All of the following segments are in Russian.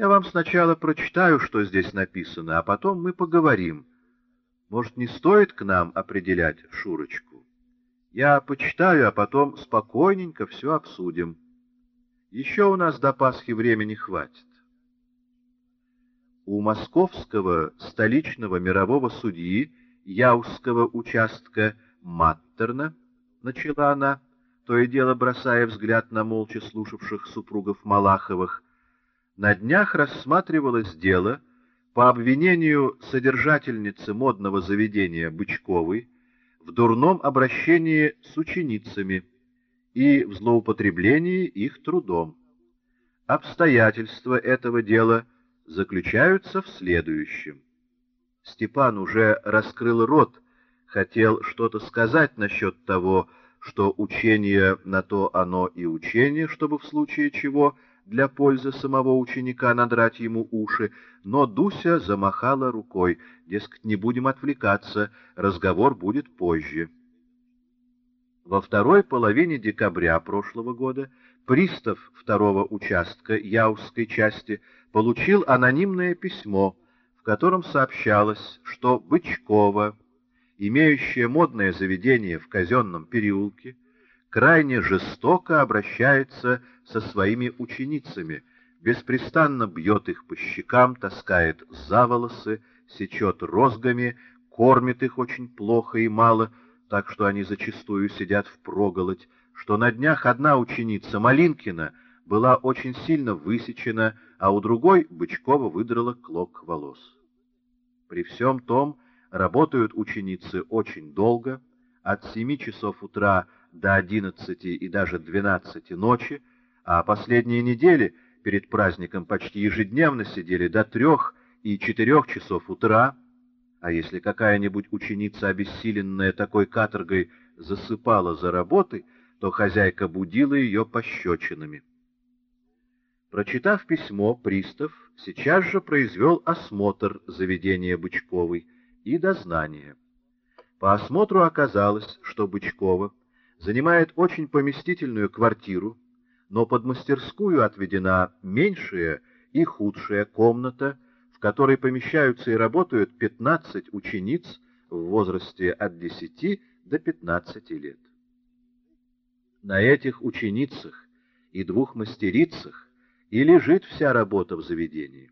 Я вам сначала прочитаю, что здесь написано, а потом мы поговорим. Может, не стоит к нам определять Шурочку? Я почитаю, а потом спокойненько все обсудим. Еще у нас до Пасхи времени хватит. У московского столичного мирового судьи Яузского участка Маттерна, начала она, то и дело бросая взгляд на молча слушавших супругов Малаховых, на днях рассматривалось дело по обвинению содержательницы модного заведения Бычковой в дурном обращении с ученицами и в злоупотреблении их трудом. Обстоятельства этого дела заключаются в следующем. Степан уже раскрыл рот, хотел что-то сказать насчет того, что учение на то оно и учение, чтобы в случае чего для пользы самого ученика надрать ему уши, но Дуся замахала рукой, дескать, не будем отвлекаться, разговор будет позже. Во второй половине декабря прошлого года пристав второго участка Яузской части получил анонимное письмо, в котором сообщалось, что Бычкова, имеющая модное заведение в казенном переулке, крайне жестоко обращается со своими ученицами, беспрестанно бьет их по щекам, таскает за волосы, сечет розгами, кормит их очень плохо и мало, так что они зачастую сидят в проголодь, что на днях одна ученица Малинкина была очень сильно высечена, а у другой Бычкова выдрала клок волос. При всем том работают ученицы очень долго, от семи часов утра до одиннадцати и даже двенадцати ночи, а последние недели перед праздником почти ежедневно сидели до трех и четырех часов утра, а если какая-нибудь ученица, обессиленная такой каторгой, засыпала за работой, то хозяйка будила ее пощечинами. Прочитав письмо, пристав сейчас же произвел осмотр заведения Бычковой и дознание. По осмотру оказалось, что Бычкова занимает очень поместительную квартиру, но под мастерскую отведена меньшая и худшая комната, в которой помещаются и работают 15 учениц в возрасте от 10 до 15 лет. На этих ученицах и двух мастерицах и лежит вся работа в заведении.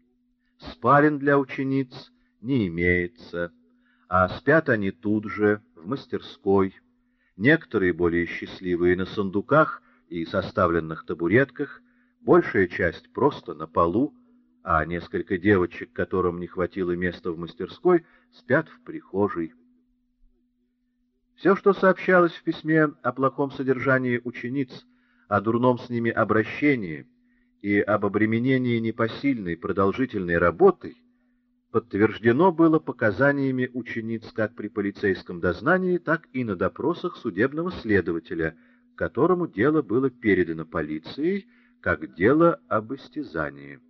Спален для учениц не имеется, а спят они тут же, в мастерской. Некоторые более счастливые на сундуках и составленных табуретках, большая часть просто на полу, а несколько девочек, которым не хватило места в мастерской, спят в прихожей. Все, что сообщалось в письме о плохом содержании учениц, о дурном с ними обращении и об обременении непосильной продолжительной работой, подтверждено было показаниями учениц как при полицейском дознании, так и на допросах судебного следователя, которому дело было передано полицией как дело об истязании.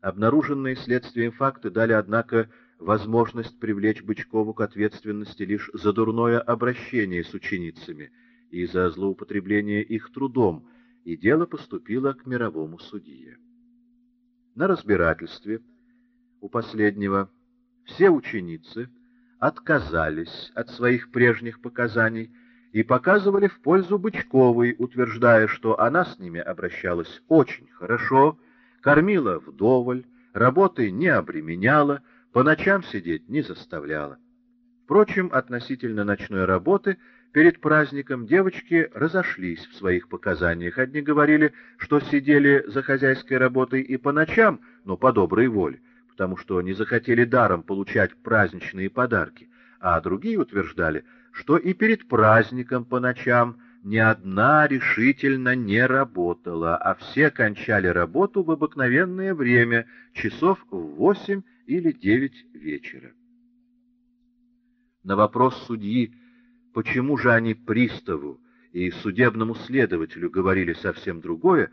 Обнаруженные следствием факты дали, однако, возможность привлечь Бычкову к ответственности лишь за дурное обращение с ученицами и за злоупотребление их трудом, и дело поступило к мировому судье. На разбирательстве у последнего все ученицы отказались от своих прежних показаний и показывали в пользу Бычковой, утверждая, что она с ними обращалась очень хорошо, кормила вдоволь, работой не обременяла, по ночам сидеть не заставляла. Впрочем, относительно ночной работы перед праздником девочки разошлись в своих показаниях. Одни говорили, что сидели за хозяйской работой и по ночам, но по доброй воле, потому что не захотели даром получать праздничные подарки, а другие утверждали, что и перед праздником по ночам ни одна решительно не работала, а все кончали работу в обыкновенное время, часов в восемь или девять вечера. На вопрос судьи, почему же они приставу и судебному следователю говорили совсем другое,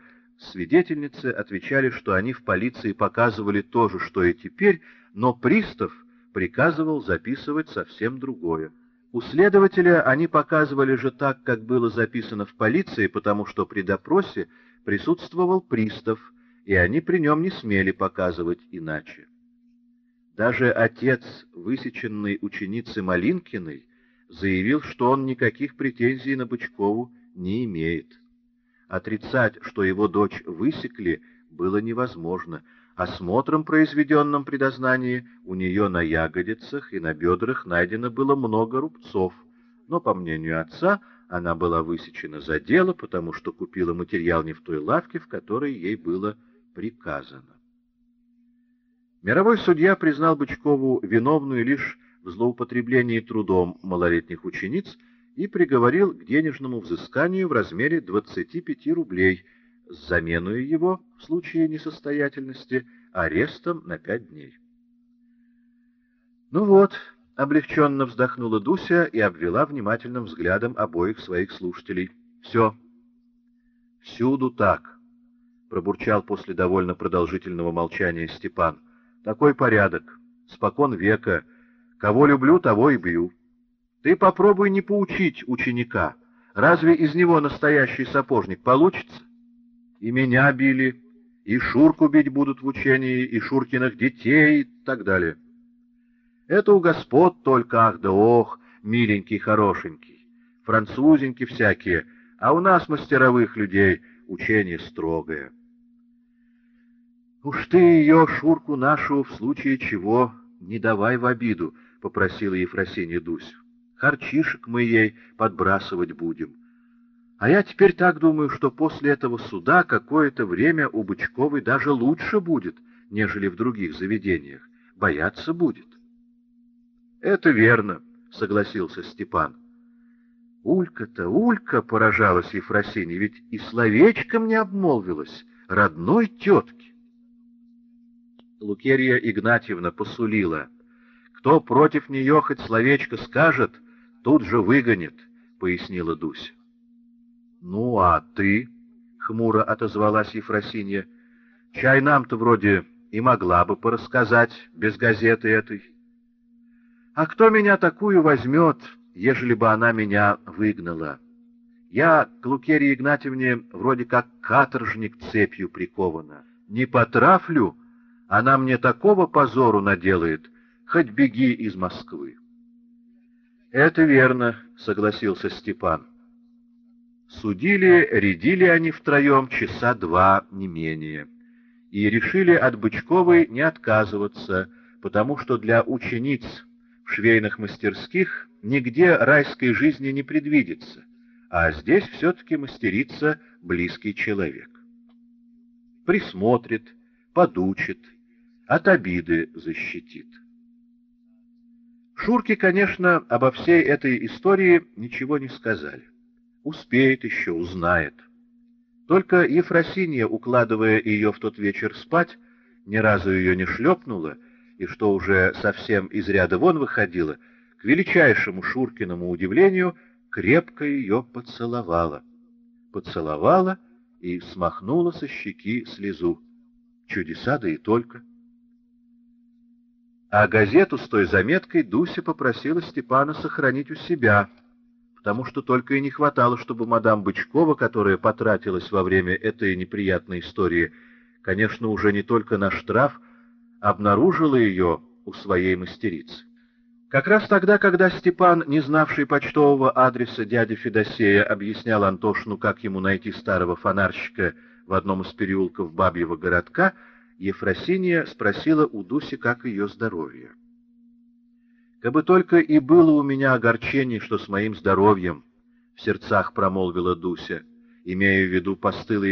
свидетельницы отвечали, что они в полиции показывали то же, что и теперь, но пристав приказывал записывать совсем другое. У следователя они показывали же так, как было записано в полиции, потому что при допросе присутствовал пристав, и они при нем не смели показывать иначе. Даже отец высеченной ученицы Малинкиной заявил, что он никаких претензий на Бычкову не имеет. Отрицать, что его дочь высекли, было невозможно. Осмотром, произведенным при дознании, у нее на ягодицах и на бедрах найдено было много рубцов, но, по мнению отца, она была высечена за дело, потому что купила материал не в той лавке, в которой ей было приказано. Мировой судья признал Бычкову виновную лишь в злоупотреблении трудом малолетних учениц и приговорил к денежному взысканию в размере 25 рублей с заменой его, в случае несостоятельности, арестом на пять дней. «Ну вот», — облегченно вздохнула Дуся и обвела внимательным взглядом обоих своих слушателей. «Все. Всюду так», — пробурчал после довольно продолжительного молчания Степан. Такой порядок. Спокон века. Кого люблю, того и бью. Ты попробуй не поучить ученика. Разве из него настоящий сапожник получится? И меня били, и Шурку бить будут в учении, и Шуркиных детей, и так далее. Это у господ только ах да ох, миленький, хорошенький, французеньки всякие, а у нас, мастеровых людей, учение строгое. «Уж ты ее, Шурку нашу, в случае чего, не давай в обиду», — попросила Ефросинья Дуся. «Харчишек мы ей подбрасывать будем. А я теперь так думаю, что после этого суда какое-то время у Бычковой даже лучше будет, нежели в других заведениях. Бояться будет». «Это верно», — согласился Степан. «Улька-то, Улька!» — поражалась Ефросинья, ведь и словечком не обмолвилась родной тетке. Лукерья Игнатьевна посулила. «Кто против нее хоть словечко скажет, тут же выгонит», — пояснила Дуся. «Ну, а ты?» — хмуро отозвалась Ефросинья. «Чай нам-то вроде и могла бы порассказать без газеты этой». «А кто меня такую возьмет, ежели бы она меня выгнала? Я к Лукерье Игнатьевне вроде как каторжник цепью прикована. Не потрафлю, она мне такого позору наделает, хоть беги из Москвы. — Это верно, — согласился Степан. Судили, рядили они втроем часа два, не менее, и решили от Бычковой не отказываться, потому что для учениц в швейных мастерских нигде райской жизни не предвидится, а здесь все-таки мастерица близкий человек. Присмотрит, подучит, от обиды защитит. Шурки, конечно, обо всей этой истории ничего не сказали. Успеет еще, узнает. Только Ефросинья, укладывая ее в тот вечер спать, ни разу ее не шлепнула, и что уже совсем из ряда вон выходила, к величайшему Шуркиному удивлению, крепко ее поцеловала. Поцеловала и смахнула со щеки слезу. Чудеса да и только. А газету с той заметкой Дуся попросила Степана сохранить у себя, потому что только и не хватало, чтобы мадам Бычкова, которая потратилась во время этой неприятной истории, конечно, уже не только на штраф, обнаружила ее у своей мастерицы. Как раз тогда, когда Степан, не знавший почтового адреса дяди Федосея, объяснял Антошину, как ему найти старого фонарщика в одном из переулков Бабьего городка, Ефросинья спросила у Дуси, как ее здоровье. «Кабы только и было у меня огорчение, что с моим здоровьем», — в сердцах промолвила Дуся, имея в виду постылые